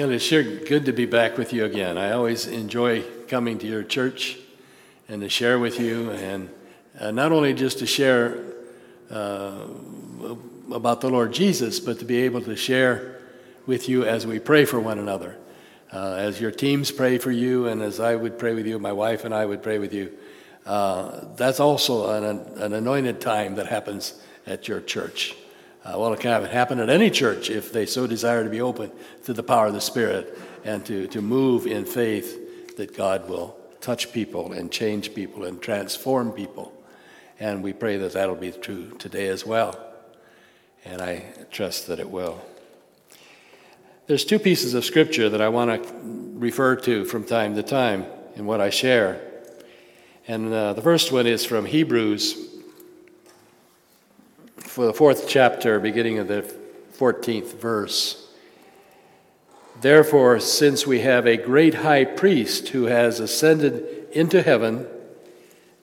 It's sure good to be back with you again. I always enjoy coming to your church and to share with you, and uh, not only just to share uh, about the Lord Jesus, but to be able to share with you as we pray for one another. Uh, as your teams pray for you, and as I would pray with you, my wife and I would pray with you. Uh, that's also an, an anointed time that happens at your church. Uh, well, it can happen at any church if they so desire to be open to the power of the Spirit and to, to move in faith that God will touch people and change people and transform people. And we pray that that'll be true today as well. And I trust that it will. There's two pieces of scripture that I want to refer to from time to time in what I share. And uh, the first one is from Hebrews for the fourth chapter, beginning of the 14th verse. Therefore, since we have a great high priest who has ascended into heaven,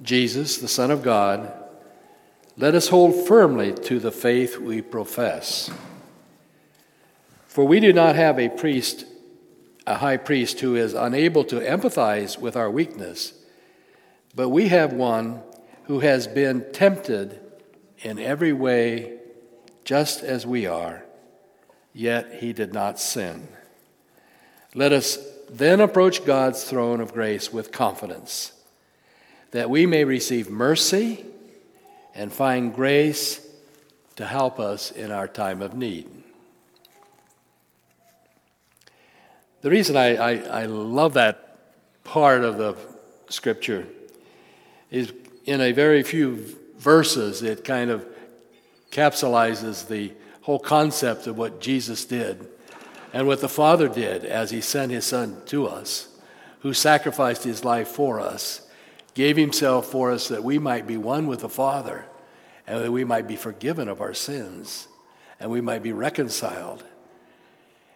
Jesus, the Son of God, let us hold firmly to the faith we profess. For we do not have a priest, a high priest who is unable to empathize with our weakness, but we have one who has been tempted in every way just as we are, yet he did not sin. Let us then approach God's throne of grace with confidence, that we may receive mercy and find grace to help us in our time of need. The reason I, I, I love that part of the scripture is in a very few verses, it kind of capsulizes the whole concept of what Jesus did and what the Father did as He sent His Son to us, who sacrificed His life for us, gave Himself for us that we might be one with the Father and that we might be forgiven of our sins and we might be reconciled.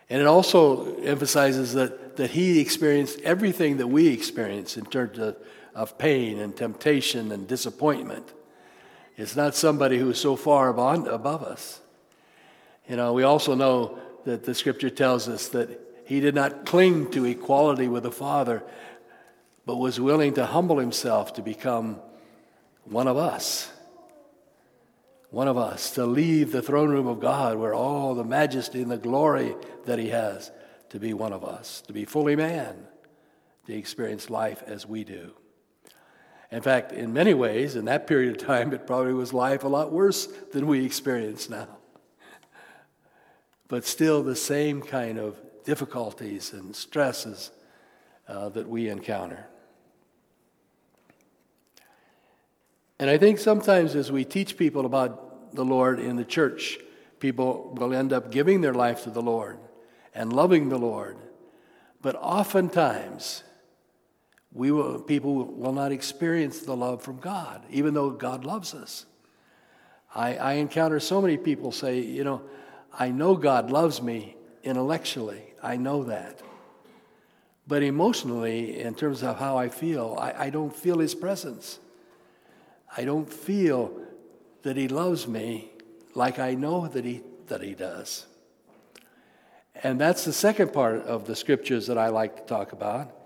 And it also emphasizes that, that He experienced everything that we experience in terms of, of pain and temptation and disappointment. It's not somebody who's so far above, above us. You know, we also know that the scripture tells us that he did not cling to equality with the Father, but was willing to humble himself to become one of us. One of us, to leave the throne room of God where all the majesty and the glory that he has, to be one of us, to be fully man, to experience life as we do. In fact, in many ways, in that period of time, it probably was life a lot worse than we experience now. But still, the same kind of difficulties and stresses uh, that we encounter. And I think sometimes as we teach people about the Lord in the church, people will end up giving their life to the Lord and loving the Lord. But oftentimes, we will, people will not experience the love from God, even though God loves us. I, I encounter so many people say, you know, I know God loves me intellectually, I know that. But emotionally, in terms of how I feel, I, I don't feel His presence. I don't feel that He loves me like I know that He, that he does. And that's the second part of the scriptures that I like to talk about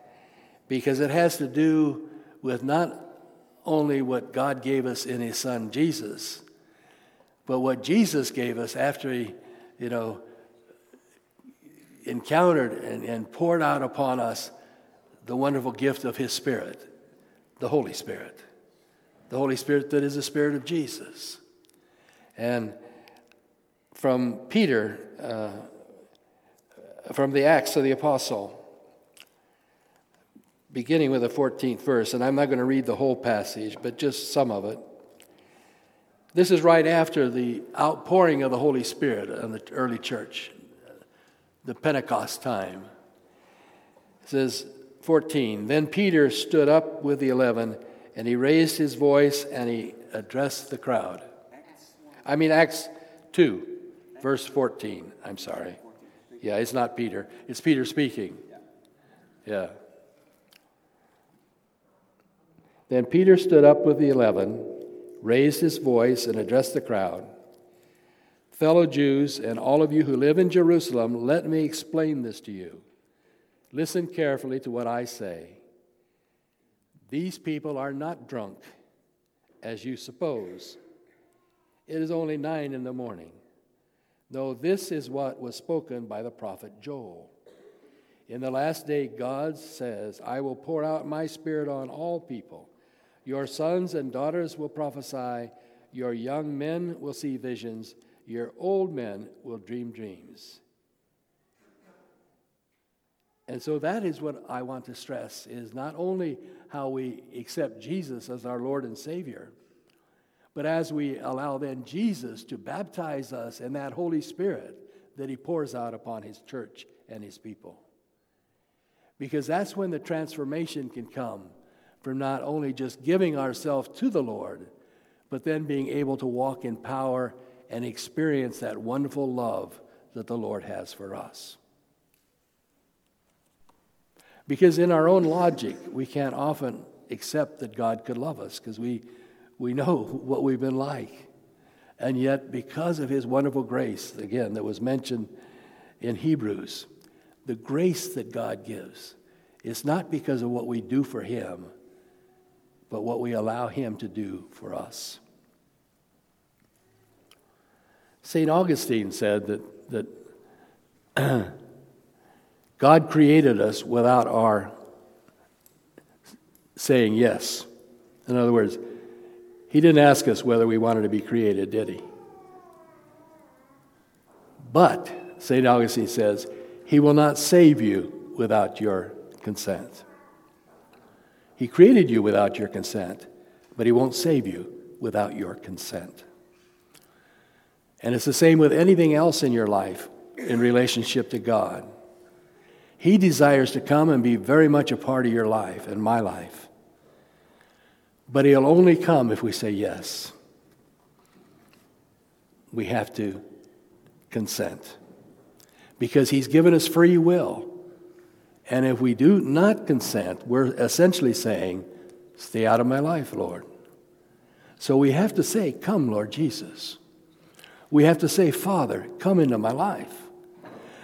because it has to do with not only what God gave us in His Son Jesus, but what Jesus gave us after He, you know, encountered and, and poured out upon us the wonderful gift of His Spirit, the Holy Spirit. The Holy Spirit that is the Spirit of Jesus. And from Peter, uh, from the Acts of the Apostle, beginning with the 14th verse, and I'm not going to read the whole passage, but just some of it. This is right after the outpouring of the Holy Spirit on the early church, the Pentecost time. It says, 14, Then Peter stood up with the eleven, and he raised his voice and he addressed the crowd. I mean, Acts 2, verse 14. I'm sorry. Yeah, it's not Peter, it's Peter speaking. Yeah. Then Peter stood up with the eleven, raised his voice, and addressed the crowd Fellow Jews, and all of you who live in Jerusalem, let me explain this to you. Listen carefully to what I say. These people are not drunk, as you suppose. It is only nine in the morning. No, this is what was spoken by the prophet Joel. In the last day, God says, I will pour out my spirit on all people. Your sons and daughters will prophesy, your young men will see visions, your old men will dream dreams. And so that is what I want to stress is not only how we accept Jesus as our Lord and Savior, but as we allow then Jesus to baptize us in that Holy Spirit that He pours out upon His church and His people. Because that's when the transformation can come from not only just giving ourselves to the Lord, but then being able to walk in power and experience that wonderful love that the Lord has for us. Because in our own logic, we can't often accept that God could love us because we we know what we've been like. And yet, because of his wonderful grace, again, that was mentioned in Hebrews, the grace that God gives is not because of what we do for him, but what we allow him to do for us. St. Augustine said that, that God created us without our saying yes. In other words, he didn't ask us whether we wanted to be created, did he? But, St. Augustine says, He will not save you without your consent. He created you without your consent, but He won't save you without your consent. And it's the same with anything else in your life in relationship to God. He desires to come and be very much a part of your life and my life. But He'll only come if we say yes. We have to consent because He's given us free will. And if we do not consent, we're essentially saying, Stay out of my life, Lord. So we have to say, Come, Lord Jesus. We have to say, Father, come into my life.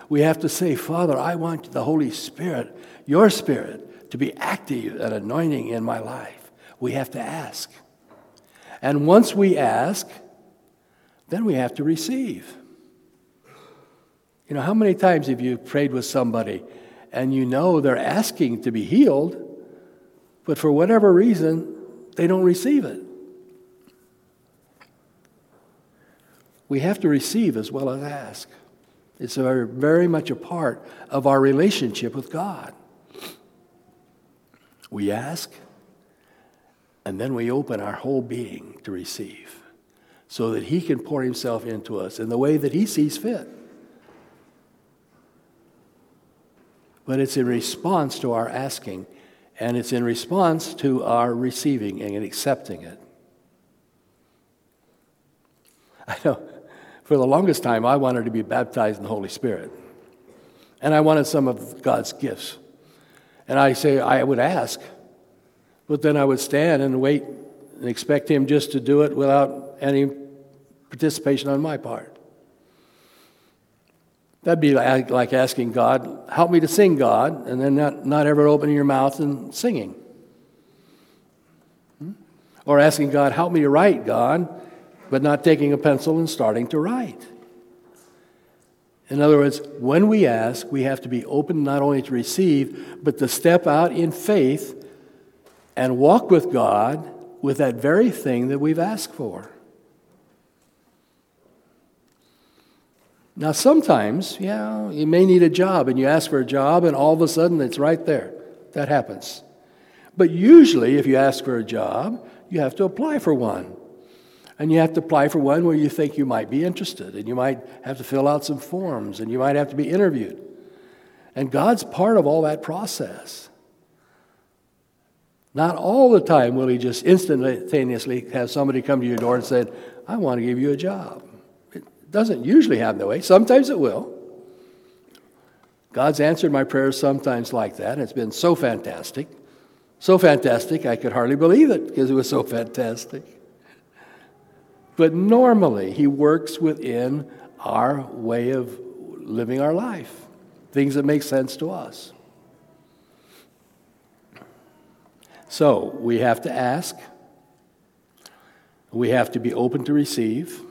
We have to say, Father, I want the Holy Spirit, your Spirit, to be active and anointing in my life we have to ask. And once we ask, then we have to receive. You know, how many times have you prayed with somebody and you know they're asking to be healed, but for whatever reason, they don't receive it? We have to receive as well as ask. It's very, very much a part of our relationship with God. We ask, and then we open our whole being to receive so that He can pour Himself into us in the way that He sees fit. But it's in response to our asking, and it's in response to our receiving and accepting it. I know for the longest time I wanted to be baptized in the Holy Spirit, and I wanted some of God's gifts. And I say, I would ask, but then I would stand and wait and expect him just to do it without any participation on my part. That'd be like asking God, help me to sing, God, and then not, not ever opening your mouth and singing. Hmm? Or asking God, help me to write, God, but not taking a pencil and starting to write. In other words, when we ask, we have to be open not only to receive, but to step out in faith and walk with God with that very thing that we've asked for. Now, sometimes, yeah, you may need a job and you ask for a job and all of a sudden it's right there. That happens. But usually, if you ask for a job, you have to apply for one. And you have to apply for one where you think you might be interested, and you might have to fill out some forms, and you might have to be interviewed. And God's part of all that process. Not all the time will he just instantaneously have somebody come to your door and say, I want to give you a job. Doesn't usually happen that way. Sometimes it will. God's answered my prayers sometimes like that, it's been so fantastic. So fantastic, I could hardly believe it because it was so fantastic. But normally, He works within our way of living our life, things that make sense to us. So we have to ask, we have to be open to receive,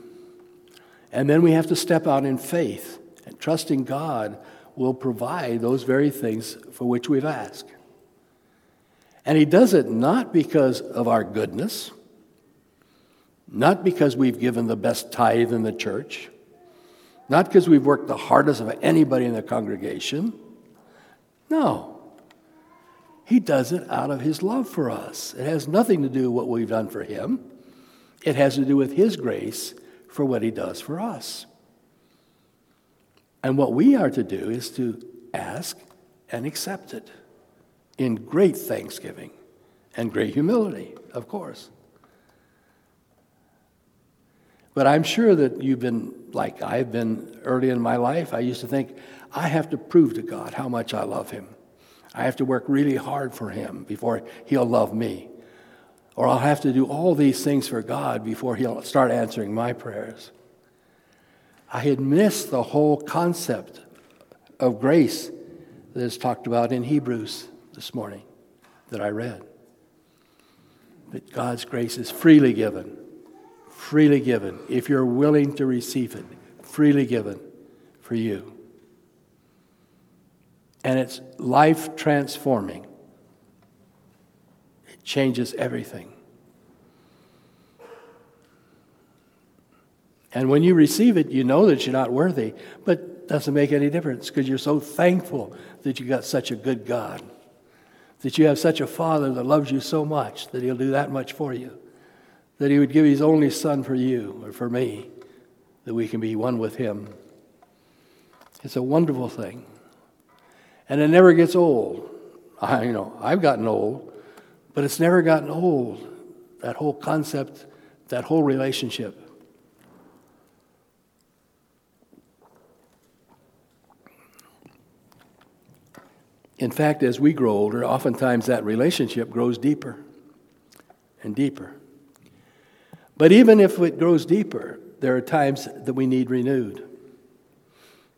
and then we have to step out in faith and trusting God will provide those very things for which we've asked. And He does it not because of our goodness, not because we've given the best tithe in the church, not because we've worked the hardest of anybody in the congregation. No. He does it out of His love for us. It has nothing to do with what we've done for Him, it has to do with His grace for what He does for us. And what we are to do is to ask and accept it in great thanksgiving and great humility, of course. But I'm sure that you've been like I've been early in my life. I used to think, I have to prove to God how much I love Him. I have to work really hard for him before he'll love me. Or I'll have to do all these things for God before he'll start answering my prayers. I had missed the whole concept of grace that is talked about in Hebrews this morning that I read. That God's grace is freely given, freely given, if you're willing to receive it, freely given for you and it's life transforming. Changes everything. And when you receive it, you know that you're not worthy, but doesn't make any difference because you're so thankful that you got such a good God, that you have such a Father that loves you so much that He'll do that much for you, that He would give His only Son for you or for me, that we can be one with Him. It's a wonderful thing and it never gets old. I, you know, I've gotten old, but it's never gotten old. That whole concept, that whole relationship. In fact, as we grow older, oftentimes that relationship grows deeper and deeper. But even if it grows deeper, there are times that we need renewed.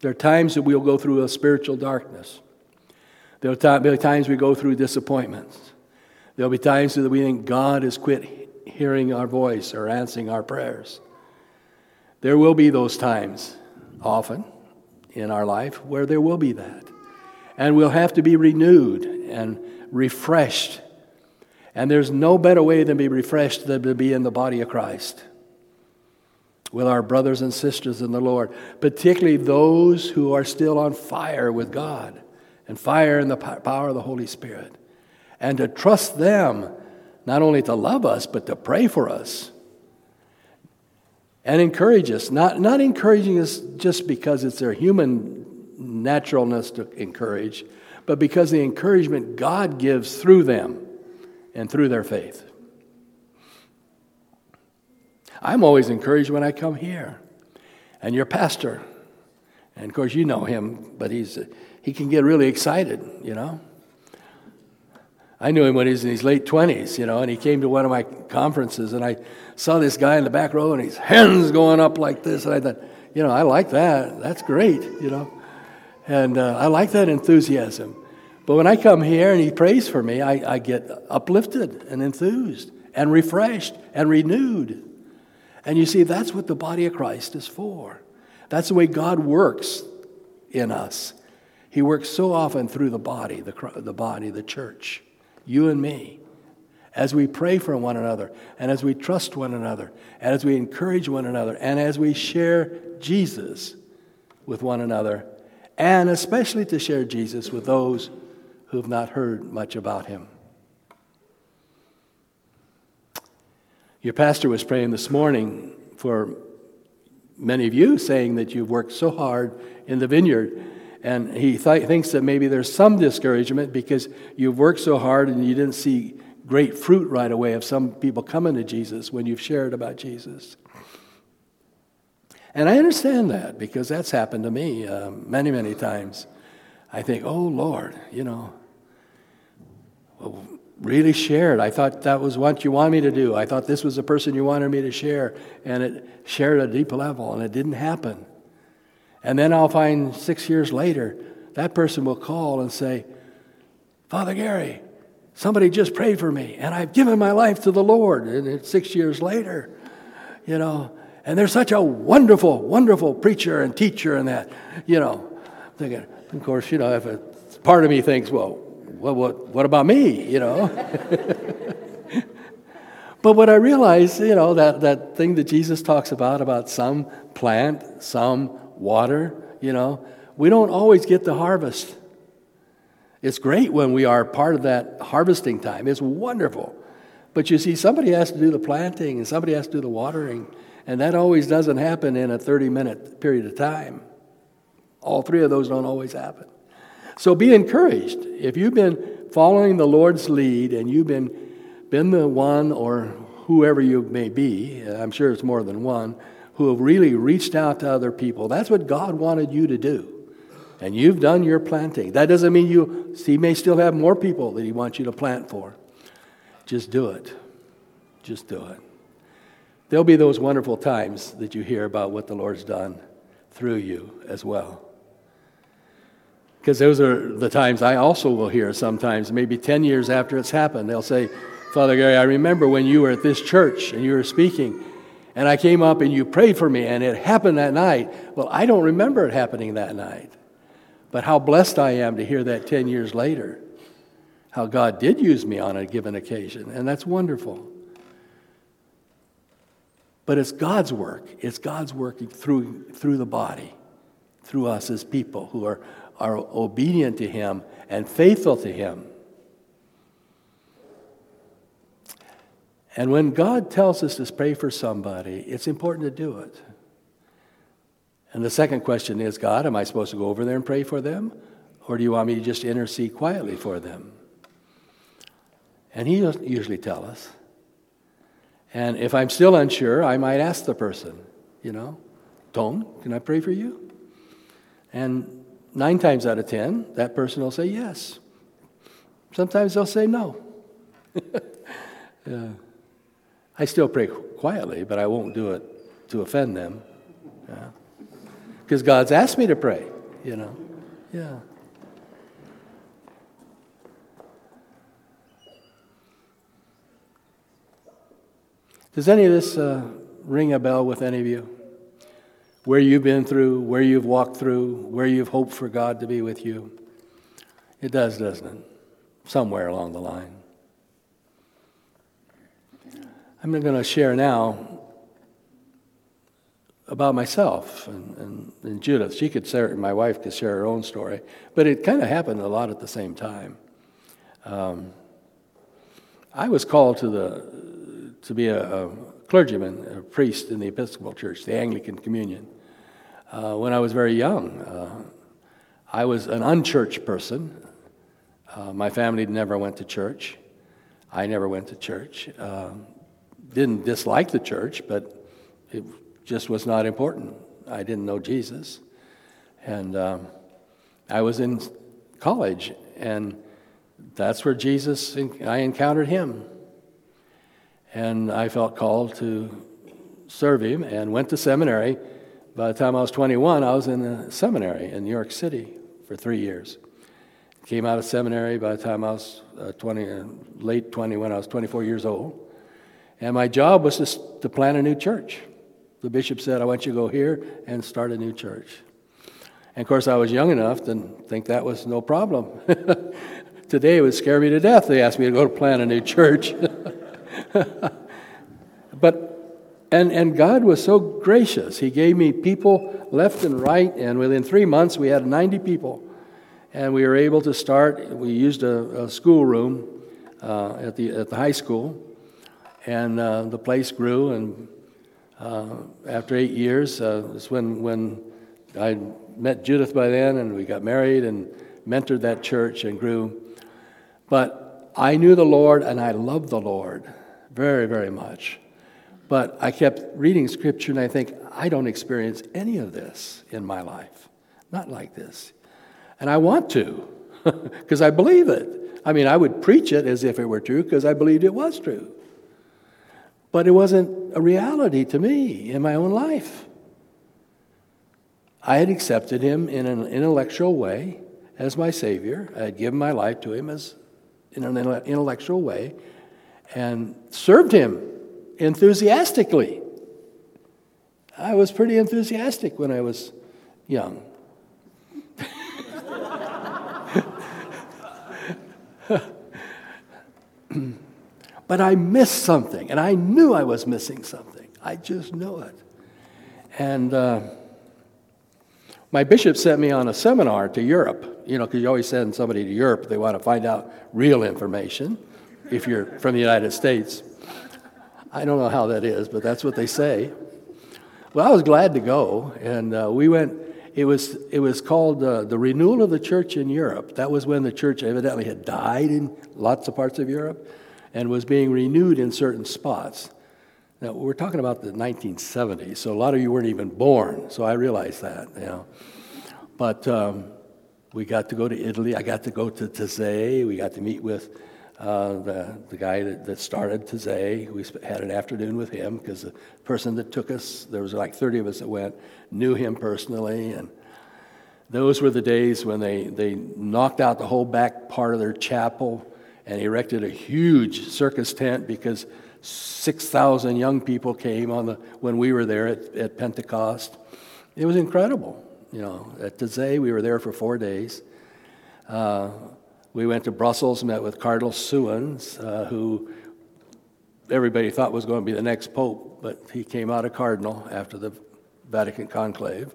There are times that we'll go through a spiritual darkness. There'll be times we go through disappointments. There'll be times that we think God has quit hearing our voice or answering our prayers. There will be those times, often in our life, where there will be that. And we'll have to be renewed and refreshed. And there's no better way than be refreshed than to be in the body of Christ with our brothers and sisters in the Lord, particularly those who are still on fire with God and fire in the power of the Holy Spirit. And to trust them not only to love us, but to pray for us and encourage us. Not, not encouraging us just because it's their human naturalness to encourage, but because the encouragement God gives through them and through their faith. I'm always encouraged when I come here. And your pastor, and of course you know him, but he's he can get really excited, you know. I knew him when he was in his late 20s, you know, and he came to one of my conferences, and I saw this guy in the back row, and his hands going up like this, and I thought, you know, I like that. That's great, you know. And uh, I like that enthusiasm. But when I come here and he prays for me, I, I get uplifted and enthused and refreshed and renewed. And you see, that's what the body of Christ is for. That's the way God works in us. He works so often through the body, the, the body, the church, you and me, as we pray for one another, and as we trust one another, and as we encourage one another, and as we share Jesus with one another, and especially to share Jesus with those who have not heard much about him. Your pastor was praying this morning for many of you, saying that you've worked so hard in the vineyard and he th- thinks that maybe there's some discouragement because you've worked so hard and you didn't see great fruit right away of some people coming to Jesus when you've shared about Jesus. And I understand that because that's happened to me uh, many, many times. I think, oh Lord, you know, well, really shared. I thought that was what you wanted me to do. I thought this was the person you wanted me to share. And it shared a deep level, and it didn't happen. And then I'll find six years later, that person will call and say, Father Garry, somebody just prayed for me, and I've given my life to the Lord. And it's six years later, you know, and they're such a wonderful, wonderful preacher and teacher and that, you know. Thinking, of course, you know, if a part of me thinks, well, well what, what about me, you know? but what I realize, you know, that, that thing that Jesus talks about, about some plant, some water, you know, we don't always get the harvest. It's great when we are part of that harvesting time. It's wonderful. But you see, somebody has to do the planting and somebody has to do the watering. And that always doesn't happen in a 30 minute period of time. All three of those don't always happen. So be encouraged. If you've been following the Lord's lead and you've been, been the one or whoever you may be, I'm sure it's more than one, who have really reached out to other people, that's what God wanted you to do. And you've done your planting. That doesn't mean you, He may still have more people that He wants you to plant for. Just do it. Just do it. There'll be those wonderful times that you hear about what the Lord's done through you as well. Because those are the times I also will hear sometimes, maybe 10 years after it's happened. They'll say, Father Garry, I remember when you were at this church and you were speaking, and I came up and you prayed for me, and it happened that night. Well, I don't remember it happening that night. But how blessed I am to hear that 10 years later, how God did use me on a given occasion, and that's wonderful. But it's God's work. It's God's working through, through the body, through us as people who are, are obedient to Him and faithful to Him. And when God tells us to pray for somebody, it's important to do it. And the second question is God, am I supposed to go over there and pray for them? Or do you want me to just intercede quietly for them? And He usually tell us. And if I'm still unsure, I might ask the person, you know, Tom, can I pray for you? And nine times out of ten, that person will say yes. Sometimes they'll say no. yeah. I still pray quietly, but I won't do it to offend them. Because yeah. God's asked me to pray, you know. Yeah. Does any of this uh, ring a bell with any of you? Where you've been through, where you've walked through, where you've hoped for God to be with you? It does, doesn't it? Somewhere along the line. I'm going to share now about myself and, and, and, Judith. She could share, my wife could share her own story, but it kind of happened a lot at the same time. Um, I was called to the to be a, a, clergyman, a priest in the Episcopal Church, the Anglican Communion, uh, when I was very young. Uh, I was an unchurched person. Uh, my family never went to church. I never went to church. Um, didn't dislike the church, but it just was not important. I didn't know Jesus. And um, I was in college, and that's where Jesus, I encountered him. And I felt called to serve him and went to seminary. By the time I was 21, I was in the seminary in New York City for three years. Came out of seminary by the time I was uh, 20, uh, late 20, when I was 24 years old. And my job was to, to plant a new church. The bishop said, I want you to go here and start a new church. And of course, I was young enough to think that was no problem. Today, it would scare me to death. They asked me to go to plant a new church. but, and, and God was so gracious. He gave me people left and right, and within three months, we had 90 people. And we were able to start, we used a, a schoolroom uh, at, the, at the high school, and uh, the place grew. And uh, after eight years, uh, it's when, when I met Judith by then, and we got married and mentored that church and grew. But I knew the Lord, and I loved the Lord very, very much. But I kept reading scripture and I think, I don't experience any of this in my life. Not like this. And I want to, because I believe it. I mean, I would preach it as if it were true because I believed it was true. But it wasn't a reality to me in my own life. I had accepted him in an intellectual way as my Savior. I had given my life to him as in an intellectual way and served him enthusiastically. I was pretty enthusiastic when I was young. but I missed something, and I knew I was missing something. I just knew it. And uh, my bishop sent me on a seminar to Europe, you know, because you always send somebody to Europe, they want to find out real information if you're from the United States. I don't know how that is, but that's what they say. Well, I was glad to go, and uh, we went. It was, it was called uh, the Renewal of the Church in Europe. That was when the church evidently had died in lots of parts of Europe and was being renewed in certain spots. Now, we're talking about the 1970s, so a lot of you weren't even born, so I realize that, you know. But um, we got to go to Italy. I got to go to Taizé. We got to meet with uh, the, the guy that, that started Taizé. We had an afternoon with him because the person that took us, there was like 30 of us that went, knew him personally. And those were the days when they, they knocked out the whole back part of their chapel and erected a huge circus tent because 6,000 young people came on the, when we were there at, at Pentecost. It was incredible. You know, at Taizé, we were there for four days. Uh, we went to Brussels, met with Cardinal Suenens, uh, who everybody thought was going to be the next pope, but he came out a cardinal after the Vatican conclave.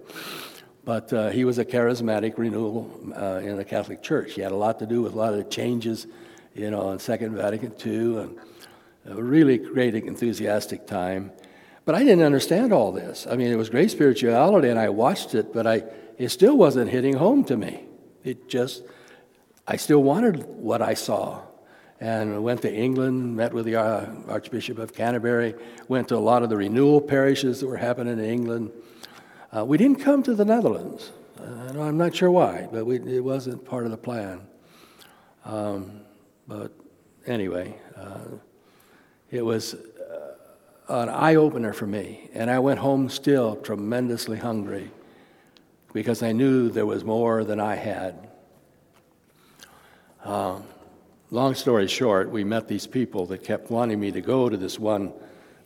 But uh, he was a charismatic renewal uh, in the Catholic Church. He had a lot to do with a lot of the changes, you know, in Second Vatican II, and a really great, enthusiastic time. But I didn't understand all this. I mean, it was great spirituality, and I watched it, but I, it still wasn't hitting home to me. It just I still wanted what I saw. And went to England, met with the uh, Archbishop of Canterbury, went to a lot of the renewal parishes that were happening in England. Uh, we didn't come to the Netherlands. Uh, I'm not sure why, but we, it wasn't part of the plan. Um, but anyway, uh, it was uh, an eye opener for me. And I went home still tremendously hungry because I knew there was more than I had. Uh, long story short, we met these people that kept wanting me to go to this one,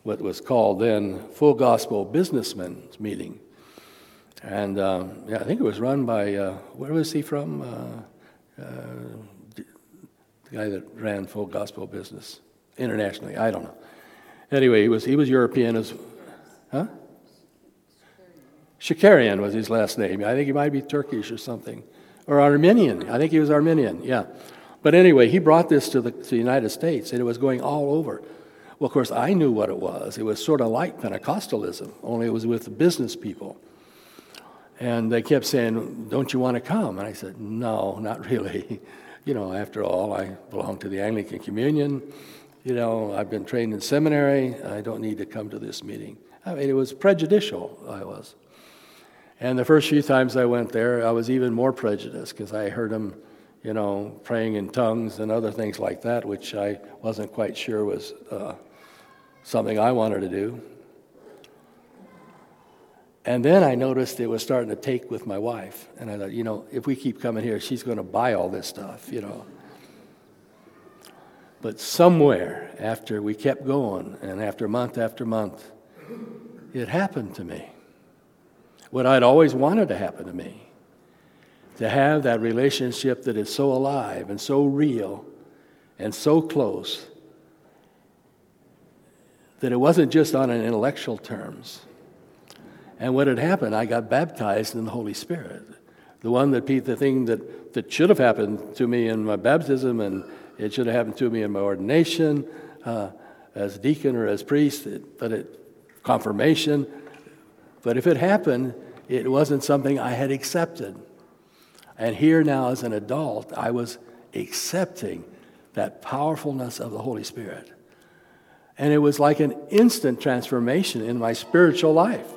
what was called then Full Gospel Businessmen's Meeting. And um, yeah, I think it was run by, uh, where was he from? Uh, uh, the guy that ran Full Gospel Business internationally. I don't know. Anyway, he was, he was European as, huh? Shakarian was his last name. I think he might be Turkish or something or Armenian. I think he was Armenian, yeah. But anyway, he brought this to the, to the United States, and it was going all over. Well, of course, I knew what it was. It was sort of like Pentecostalism, only it was with the business people. And they kept saying, Don't you want to come? And I said, No, not really. You know, after all, I belong to the Anglican Communion. You know, I've been trained in seminary. I don't need to come to this meeting. I mean, it was prejudicial, I was. And the first few times I went there, I was even more prejudiced because I heard them, you know, praying in tongues and other things like that, which I wasn't quite sure was uh, something I wanted to do. And then I noticed it was starting to take with my wife. And I thought, you know, if we keep coming here, she's going to buy all this stuff, you know. But somewhere after we kept going, and after month after month, it happened to me what I'd always wanted to happen to me to have that relationship that is so alive and so real and so close that it wasn't just on an intellectual terms. And what had happened, I got baptized in the Holy Spirit. The one that the thing that, that should have happened to me in my baptism and it should have happened to me in my ordination uh, as deacon or as priest, but it confirmation but if it happened, it wasn't something I had accepted. And here now, as an adult, I was accepting that powerfulness of the Holy Spirit. And it was like an instant transformation in my spiritual life.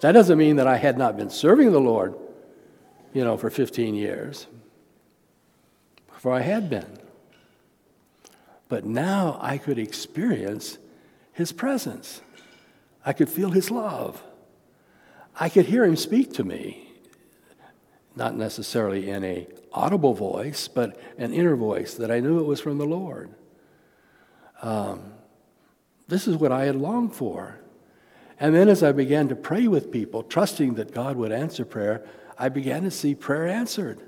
That doesn't mean that I had not been serving the Lord, you know, for 15 years, for I had been. But now I could experience his presence. I could feel his love. I could hear him speak to me, not necessarily in a audible voice, but an inner voice that I knew it was from the Lord. Um, this is what I had longed for. And then as I began to pray with people, trusting that God would answer prayer, I began to see prayer answered,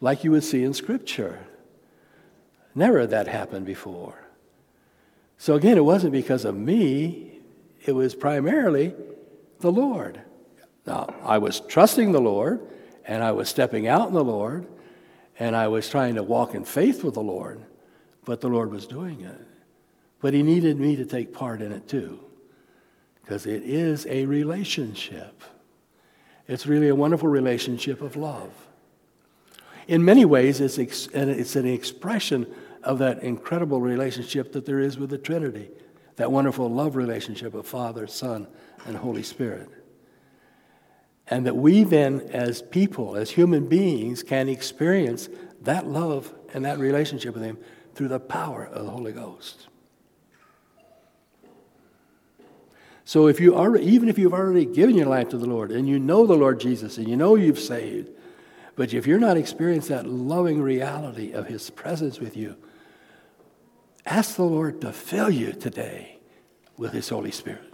like you would see in Scripture. Never had that happened before. So again, it wasn't because of me, it was primarily the Lord. Now, I was trusting the Lord, and I was stepping out in the Lord, and I was trying to walk in faith with the Lord, but the Lord was doing it. But He needed me to take part in it too, because it is a relationship. It's really a wonderful relationship of love. In many ways, it's, ex- it's an expression of that incredible relationship that there is with the Trinity, that wonderful love relationship of Father, Son, and Holy Spirit. And that we then, as people, as human beings, can experience that love and that relationship with Him through the power of the Holy Ghost. So if you are, even if you've already given your life to the Lord and you know the Lord Jesus and you know you've saved, but if you're not experiencing that loving reality of His presence with you, ask the Lord to fill you today with His Holy Spirit.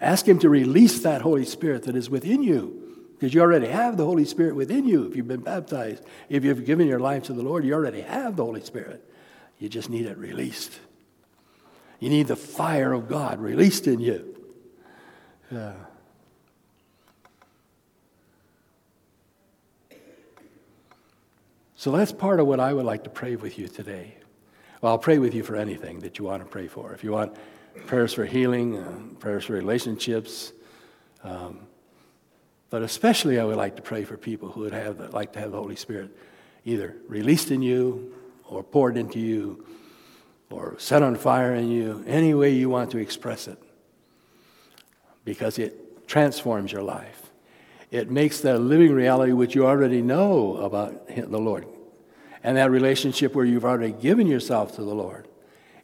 Ask Him to release that Holy Spirit that is within you. Because you already have the Holy Spirit within you if you've been baptized. If you've given your life to the Lord, you already have the Holy Spirit. You just need it released. You need the fire of God released in you. Yeah. So that's part of what I would like to pray with you today. Well, I'll pray with you for anything that you want to pray for. If you want prayers for healing, uh, prayers for relationships. Um, but especially, I would like to pray for people who would have like to have the Holy Spirit either released in you, or poured into you, or set on fire in you, any way you want to express it, because it transforms your life. It makes that living reality which you already know about the Lord, and that relationship where you've already given yourself to the Lord.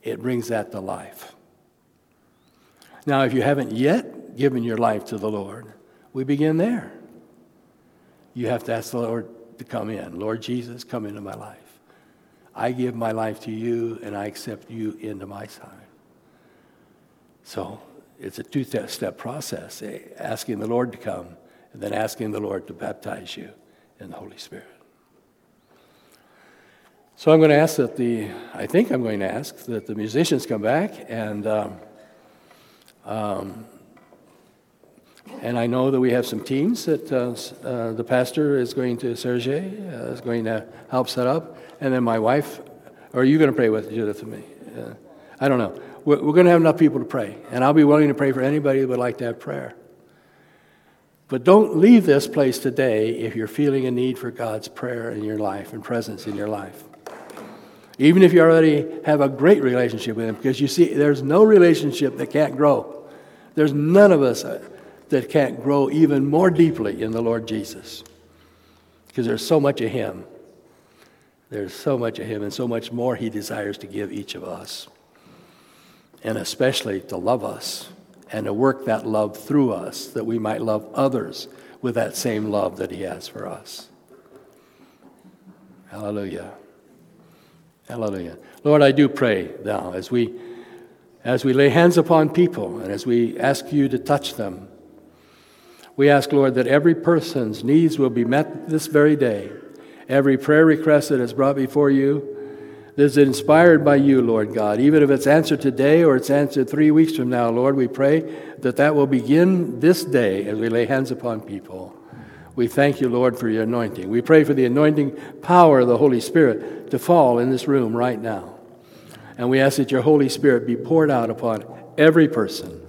It brings that to life. Now, if you haven't yet given your life to the Lord, we begin there. You have to ask the Lord to come in. Lord Jesus, come into my life. I give my life to you and I accept you into my side. So it's a two step process eh? asking the Lord to come and then asking the Lord to baptize you in the Holy Spirit. So I'm going to ask that the, I think I'm going to ask that the musicians come back and. Um, um, and I know that we have some teams that uh, uh, the pastor is going to, Serge, uh, is going to help set up. And then my wife, or are you going to pray with Judith and me? Uh, I don't know. We're, we're going to have enough people to pray. And I'll be willing to pray for anybody that would like to have prayer. But don't leave this place today if you're feeling a need for God's prayer in your life and presence in your life. Even if you already have a great relationship with Him, because you see, there's no relationship that can't grow. There's none of us uh, that can't grow even more deeply in the Lord Jesus, because there's so much of Him. There's so much of Him, and so much more He desires to give each of us, and especially to love us and to work that love through us that we might love others with that same love that He has for us. Hallelujah. Hallelujah. Lord, I do pray now as we as we lay hands upon people and as we ask you to touch them. We ask, Lord, that every person's needs will be met this very day. Every prayer request that is brought before you that is inspired by you, Lord God. Even if it's answered today or it's answered three weeks from now, Lord, we pray that that will begin this day as we lay hands upon people. We thank you, Lord, for your anointing. We pray for the anointing power of the Holy Spirit to fall in this room right now. And we ask that your Holy Spirit be poured out upon every person,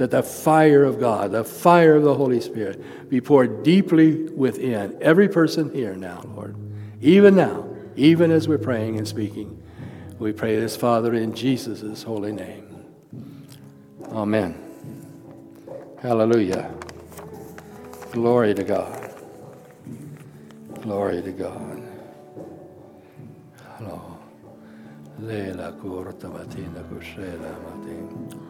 that the fire of God, the fire of the Holy Spirit, be poured deeply within every person here now, Lord. Even now, even as we're praying and speaking, we pray this, Father, in Jesus' holy name. Amen. Hallelujah. Glory to God. Glory to God. Hello. Kurta matina kushela matin.